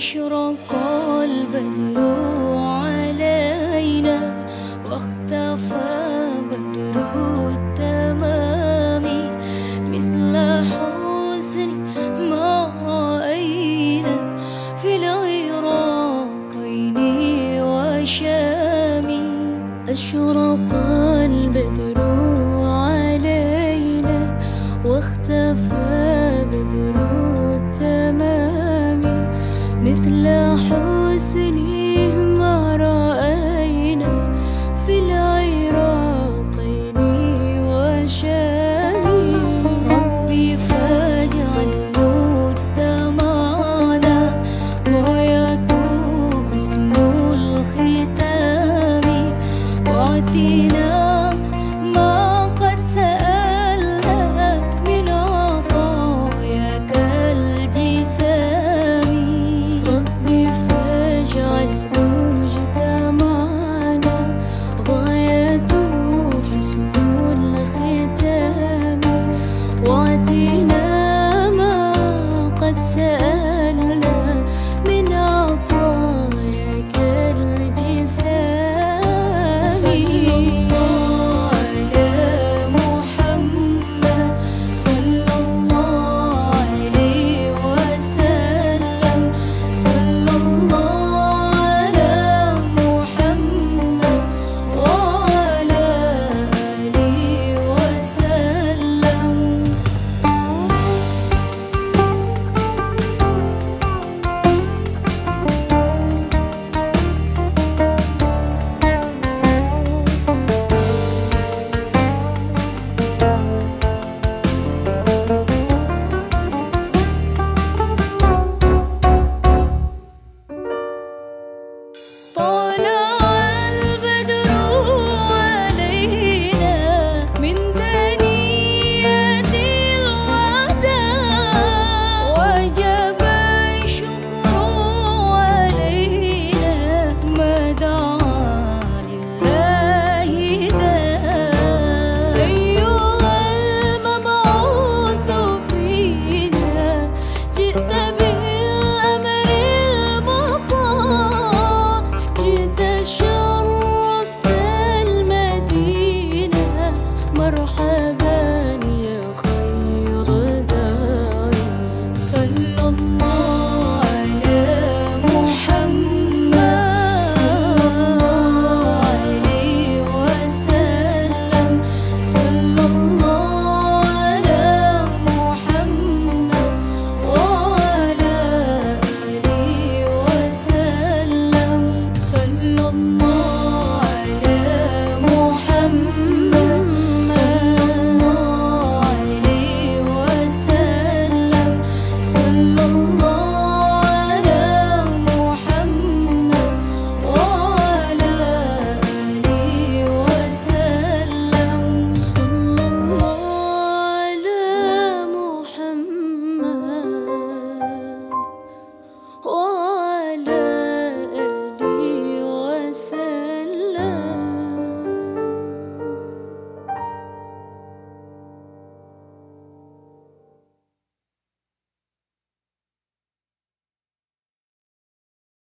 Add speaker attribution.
Speaker 1: يشرق البدر قلت طلع حسني مرض